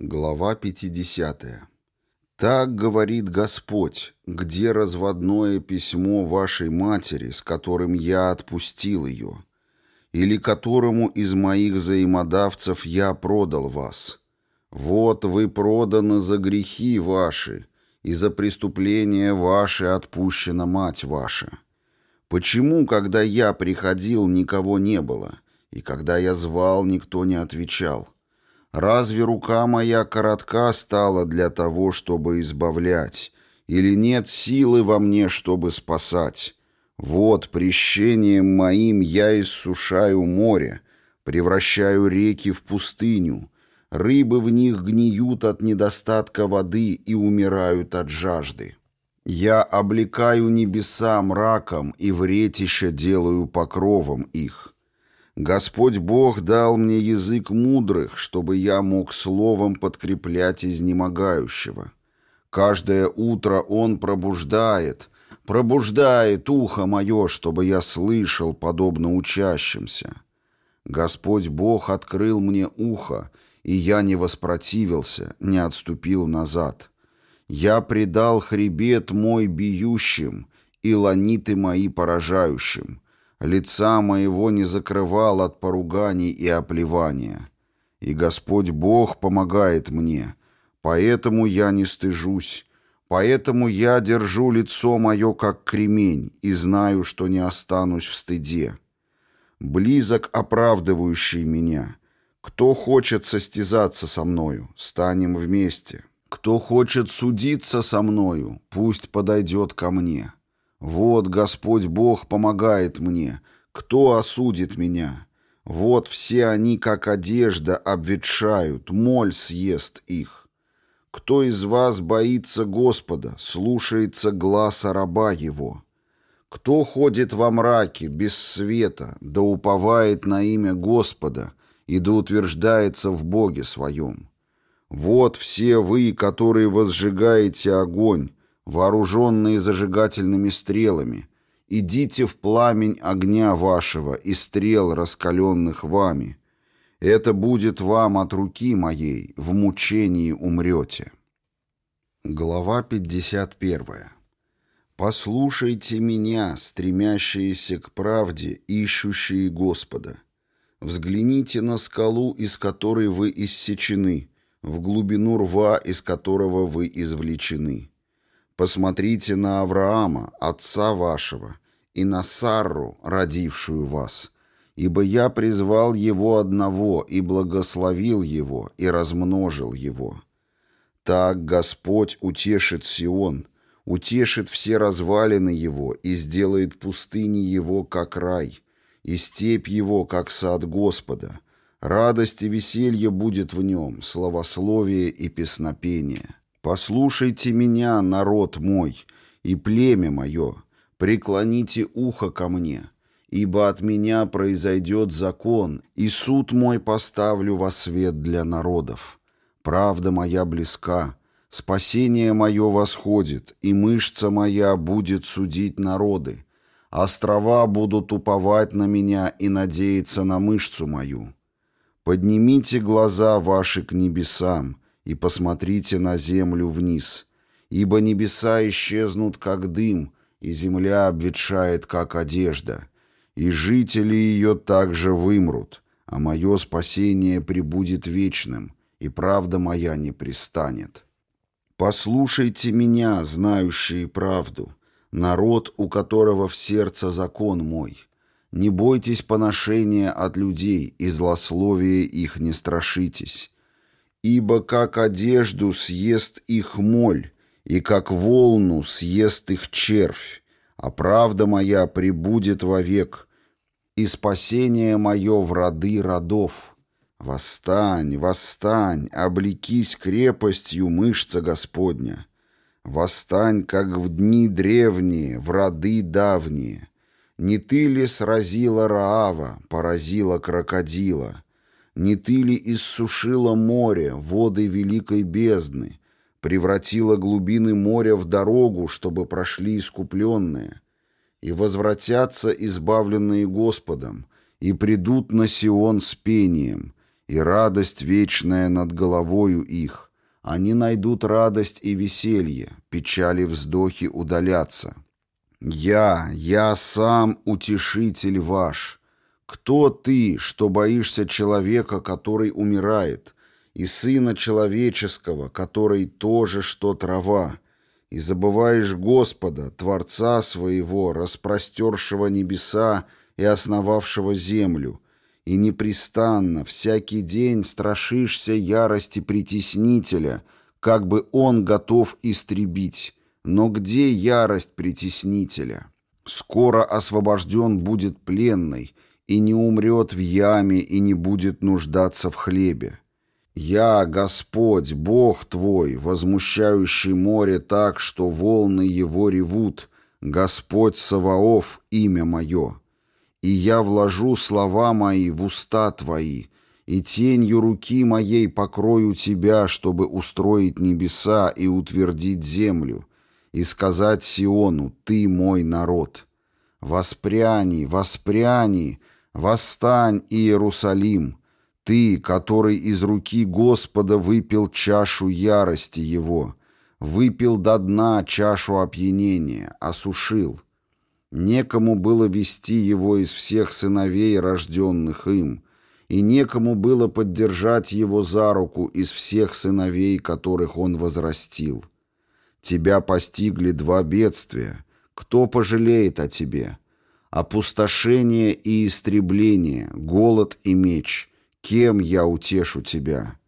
Глава 50. «Так говорит Господь, где разводное письмо вашей матери, с которым я отпустил ее, или которому из моих взаимодавцев я продал вас? Вот вы проданы за грехи ваши, и за преступления ваши отпущена мать ваша. Почему, когда я приходил, никого не было, и когда я звал, никто не отвечал?» Разве рука моя коротка стала для того, чтобы избавлять? Или нет силы во мне, чтобы спасать? Вот прещением моим я иссушаю море, превращаю реки в пустыню. Рыбы в них гниют от недостатка воды и умирают от жажды. Я облекаю небеса мраком и вретище делаю покровом их. Господь Бог дал мне язык мудрых, чтобы я мог словом подкреплять изнемогающего. Каждое утро Он пробуждает, пробуждает ухо мое, чтобы я слышал, подобно учащимся. Господь Бог открыл мне ухо, и я не воспротивился, не отступил назад. Я предал хребет мой бьющим и ланиты мои поражающим. Лица моего не закрывал от поруганий и оплевания. И Господь Бог помогает мне, поэтому я не стыжусь, поэтому я держу лицо мое как кремень и знаю, что не останусь в стыде. Близок оправдывающий меня. Кто хочет состязаться со мною, станем вместе. Кто хочет судиться со мною, пусть подойдет ко мне». Вот Господь Бог помогает мне. Кто осудит меня? Вот все они, как одежда, обветшают, моль съест их. Кто из вас боится Господа, слушается гласа раба его? Кто ходит во мраке, без света, да уповает на имя Господа и да утверждается в Боге своем? Вот все вы, которые возжигаете огонь, вооруженные зажигательными стрелами, идите в пламень огня вашего и стрел, раскаленных вами. Это будет вам от руки моей, в мучении умрете». Глава 51. «Послушайте меня, стремящиеся к правде, ищущие Господа. Взгляните на скалу, из которой вы иссечены, в глубину рва, из которого вы извлечены. Посмотрите на Авраама, отца вашего, и на Сарру, родившую вас, ибо я призвал его одного и благословил его и размножил его. Так Господь утешит Сион, утешит все развалины его и сделает пустыни его, как рай, и степь его, как сад Господа. Радость и веселье будет в нем, словословие и песнопение». «Послушайте меня, народ мой, и племя мое, преклоните ухо ко мне, ибо от меня произойдет закон, и суд мой поставлю во свет для народов. Правда моя близка, спасение мое восходит, и мышца моя будет судить народы. Острова будут уповать на меня и надеяться на мышцу мою. Поднимите глаза ваши к небесам, и посмотрите на землю вниз, ибо небеса исчезнут, как дым, и земля обветшает, как одежда, и жители ее также вымрут, а мое спасение прибудет вечным, и правда моя не пристанет. Послушайте меня, знающие правду, народ, у которого в сердце закон мой. Не бойтесь поношения от людей, и злословия их не страшитесь, Ибо как одежду съест их моль, и как волну съест их червь, а правда моя прибудет вовек, и спасение мое в роды родов. Восстань, восстань, облекись крепостью мышца Господня. Восстань, как в дни древние, в роды давние. Не ты ли сразила Раава, поразила крокодила? Не ты ли иссушила море, воды великой бездны, превратила глубины моря в дорогу, чтобы прошли искупленные, и возвратятся избавленные Господом, и придут на Сион с пением, и радость вечная над головою их. Они найдут радость и веселье, печали вздохи удалятся. Я, я сам утешитель ваш. Кто ты, что боишься человека, который умирает, и сына человеческого, который тоже что трава, и забываешь Господа, Творца своего, распростершего небеса и основавшего землю, и непрестанно, всякий день страшишься ярости притеснителя, как бы он готов истребить. Но где ярость притеснителя? Скоро освобожден будет пленный, и не умрет в яме, и не будет нуждаться в хлебе. Я, Господь, Бог твой, возмущающий море так, что волны его ревут, Господь Саваоф, имя мое и я вложу слова мои в уста твои, и тенью руки моей покрою тебя, чтобы устроить небеса и утвердить землю, и сказать Сиону, ты мой народ. Воспряни, воспряни, восстань, Иерусалим, ты, который из руки Господа выпил чашу ярости его, выпил до дна чашу опьянения, осушил. Некому было вести его из всех сыновей, рожденных им, и некому было поддержать его за руку из всех сыновей, которых он возрастил. Тебя постигли два бедствия. Кто пожалеет о тебе? Опустошение и истребление, голод и меч. Кем я утешу тебя?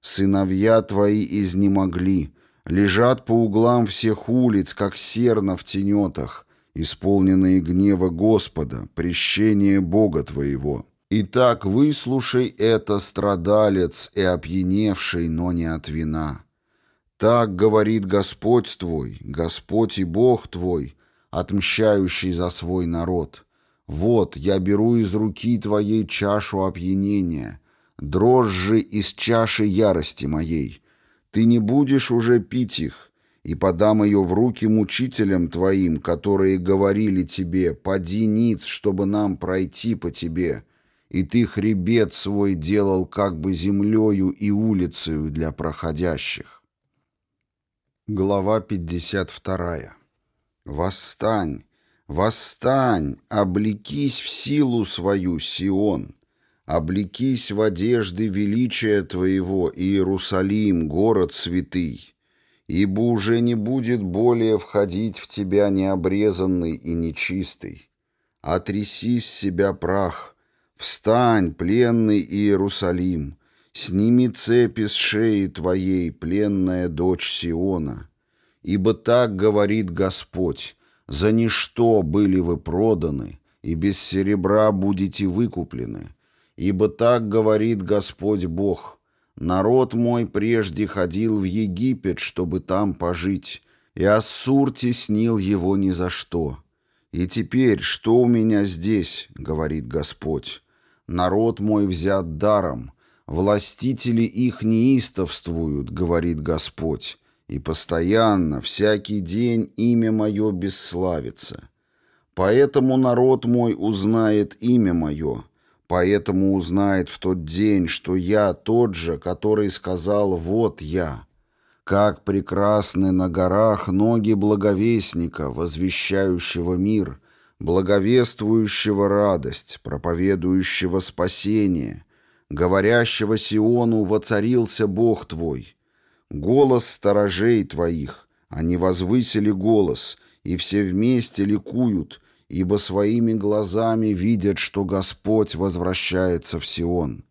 Сыновья твои изнемогли, лежат по углам всех улиц, как серна в тенетах, исполненные гнева Господа, прещение Бога твоего. Итак, выслушай это, страдалец и опьяневший, но не от вина. Так говорит Господь твой, Господь и Бог твой, отмщающий за свой народ. Вот, я беру из руки твоей чашу опьянения, дрожжи из чаши ярости моей. Ты не будешь уже пить их, и подам ее в руки мучителям твоим, которые говорили тебе, поди ниц, чтобы нам пройти по тебе, и ты хребет свой делал как бы землею и улицею для проходящих. Глава 52. Восстань, восстань, облекись в силу свою, Сион, облекись в одежды величия твоего, Иерусалим, город святый, ибо уже не будет более входить в тебя необрезанный и нечистый. Отряси с себя прах, встань, пленный Иерусалим, сними цепи с шеи твоей, пленная дочь Сиона. Ибо так говорит Господь, за ничто были вы проданы, и без серебра будете выкуплены. Ибо так говорит Господь Бог, Народ мой прежде ходил в Египет, чтобы там пожить, и Ассур теснил его ни за что. И теперь, что у меня здесь, говорит Господь? Народ мой взят даром, властители их неистовствуют, говорит Господь, и постоянно, всякий день имя мое бесславится. Поэтому народ мой узнает имя мое, Поэтому узнает в тот день, что я тот же, который сказал «Вот я». Как прекрасны на горах ноги благовестника, возвещающего мир, благовествующего радость, проповедующего спасение, говорящего Сиону «Воцарился Бог твой». Голос сторожей твоих, они возвысили голос, и все вместе ликуют – ибо своими глазами видят, что Господь возвращается в Сион.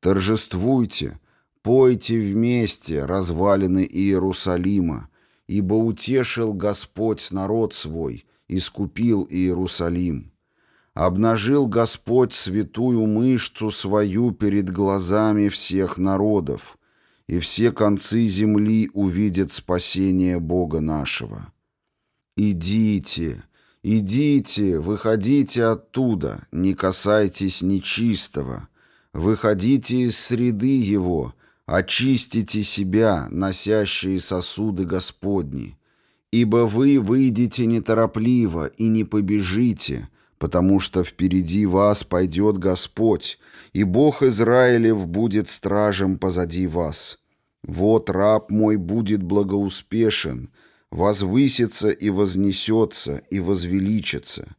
Торжествуйте, пойте вместе развалины Иерусалима, ибо утешил Господь народ свой, искупил Иерусалим. Обнажил Господь святую мышцу свою перед глазами всех народов, и все концы земли увидят спасение Бога нашего. «Идите, «Идите, выходите оттуда, не касайтесь нечистого, выходите из среды его, очистите себя, носящие сосуды Господни, ибо вы выйдете неторопливо и не побежите, потому что впереди вас пойдет Господь, и Бог Израилев будет стражем позади вас. Вот раб мой будет благоуспешен, возвысится и вознесется, и возвеличится.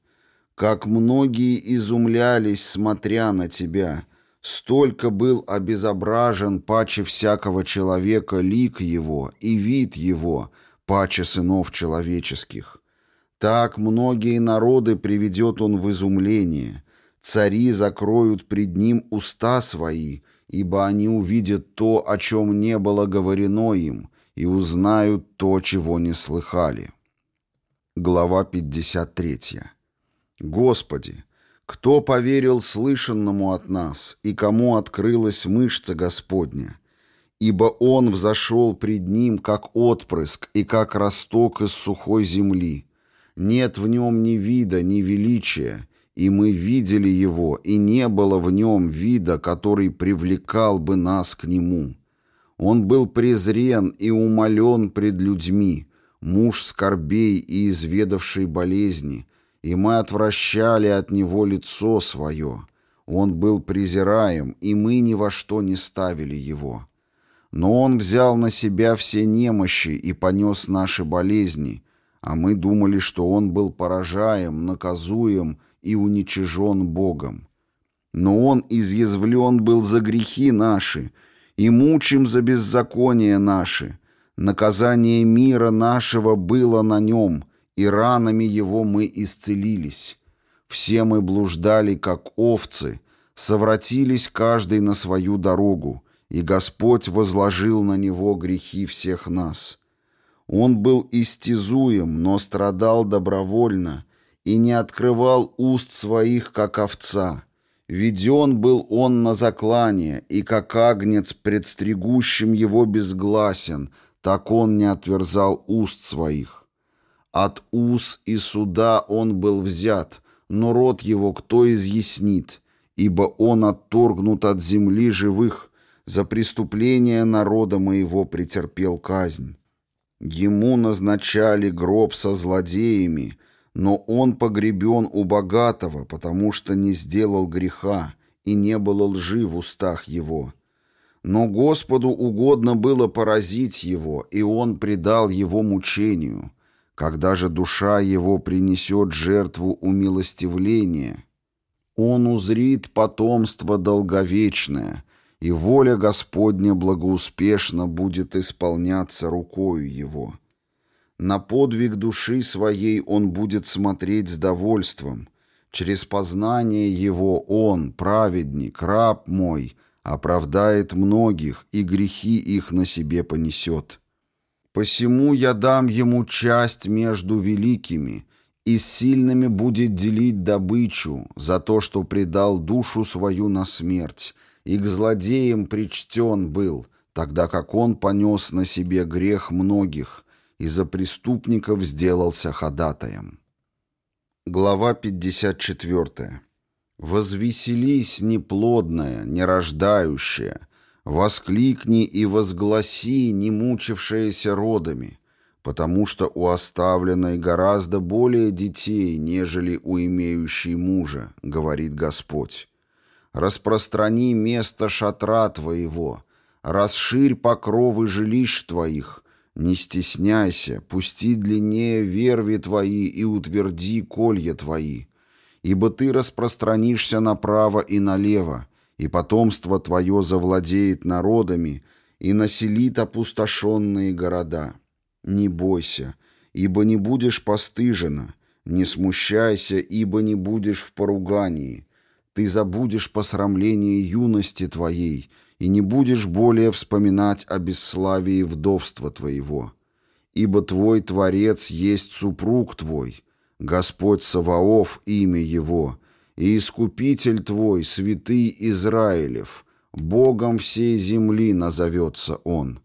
Как многие изумлялись, смотря на тебя, столько был обезображен паче всякого человека лик его и вид его, паче сынов человеческих. Так многие народы приведет он в изумление, цари закроют пред ним уста свои, ибо они увидят то, о чем не было говорено им, и узнают то, чего не слыхали. Глава 53. Господи, кто поверил слышанному от нас, и кому открылась мышца Господня? Ибо Он взошел пред Ним, как отпрыск и как росток из сухой земли. Нет в Нем ни вида, ни величия, и мы видели Его, и не было в Нем вида, который привлекал бы нас к Нему. Он был презрен и умолен пред людьми, муж скорбей и изведавший болезни, и мы отвращали от него лицо свое. Он был презираем, и мы ни во что не ставили его. Но он взял на себя все немощи и понес наши болезни, а мы думали, что он был поражаем, наказуем и уничижен Богом. Но он изъязвлен был за грехи наши, и мучим за беззаконие наши. Наказание мира нашего было на нем, и ранами его мы исцелились. Все мы блуждали, как овцы, совратились каждый на свою дорогу, и Господь возложил на него грехи всех нас. Он был истязуем, но страдал добровольно, и не открывал уст своих, как овца. Веден был он на заклание, и как агнец предстригущим его безгласен, так он не отверзал уст своих. От уз и суда он был взят, но рот его кто изъяснит, ибо он отторгнут от земли живых, за преступление народа моего претерпел казнь. Ему назначали гроб со злодеями, но он погребен у богатого, потому что не сделал греха, и не было лжи в устах его. Но Господу угодно было поразить его, и он предал его мучению. Когда же душа его принесет жертву умилостивления, он узрит потомство долговечное, и воля Господня благоуспешно будет исполняться рукою его». На подвиг души своей он будет смотреть с довольством. Через познание его он, праведник, раб мой, оправдает многих, и грехи их на себе понесет. Посему я дам ему часть между великими, и с сильными будет делить добычу за то, что предал душу свою на смерть, и к злодеям причтен был, тогда как он понес на себе грех многих, и за преступников сделался ходатаем. Глава 54. «Возвеселись, неплодная, нерождающая, воскликни и возгласи, не мучившаяся родами, потому что у оставленной гораздо более детей, нежели у имеющей мужа, говорит Господь. Распространи место шатра твоего, расширь покровы жилищ твоих, не стесняйся, пусти длиннее верви твои и утверди колья твои, ибо ты распространишься направо и налево, и потомство твое завладеет народами и населит опустошенные города. Не бойся, ибо не будешь постыжена, не смущайся, ибо не будешь в поругании. Ты забудешь посрамление юности твоей, и не будешь более вспоминать о бесславии вдовства твоего. Ибо твой Творец есть супруг твой, Господь Саваоф имя его, и Искупитель твой, святый Израилев, Богом всей земли назовется он.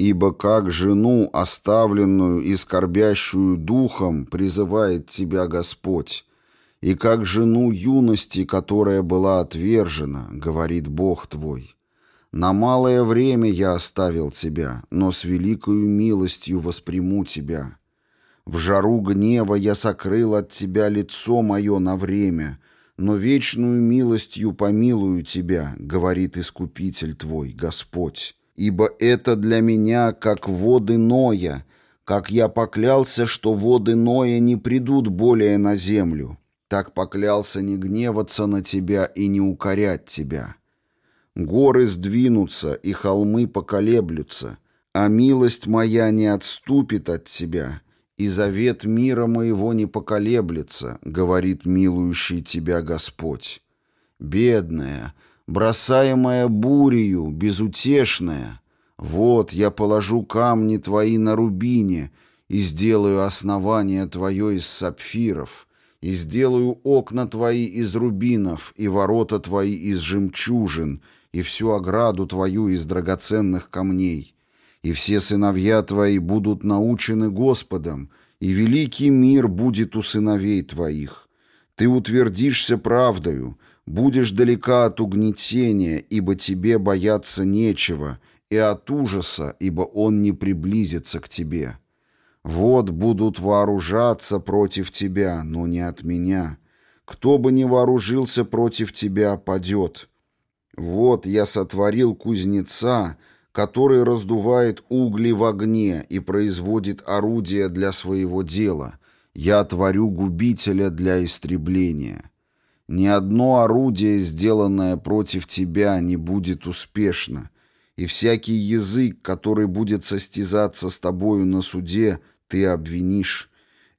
Ибо как жену, оставленную и скорбящую духом, призывает тебя Господь, и как жену юности, которая была отвержена, говорит Бог твой. На малое время я оставил тебя, но с великою милостью восприму тебя. В жару гнева я сокрыл от тебя лицо мое на время, но вечную милостью помилую тебя, говорит Искупитель твой, Господь. Ибо это для меня, как воды Ноя, как я поклялся, что воды Ноя не придут более на землю, так поклялся не гневаться на тебя и не укорять тебя. Горы сдвинутся, и холмы поколеблются, а милость моя не отступит от тебя, и завет мира моего не поколеблется, говорит милующий тебя Господь. Бедная, бросаемая бурею, безутешная, вот я положу камни твои на рубине и сделаю основание твое из сапфиров, и сделаю окна твои из рубинов и ворота твои из жемчужин, и всю ограду твою из драгоценных камней. И все сыновья твои будут научены Господом, и великий мир будет у сыновей твоих. Ты утвердишься правдою, будешь далека от угнетения, ибо тебе бояться нечего, и от ужаса, ибо он не приблизится к тебе. Вот будут вооружаться против тебя, но не от меня. Кто бы ни вооружился против тебя, падет. Вот я сотворил кузнеца, который раздувает угли в огне и производит орудия для своего дела. Я творю губителя для истребления. Ни одно орудие, сделанное против тебя, не будет успешно, и всякий язык, который будет состязаться с тобою на суде, ты обвинишь.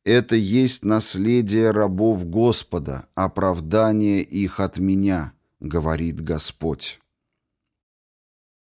Это есть наследие рабов Господа, оправдание их от меня» говорит Господь.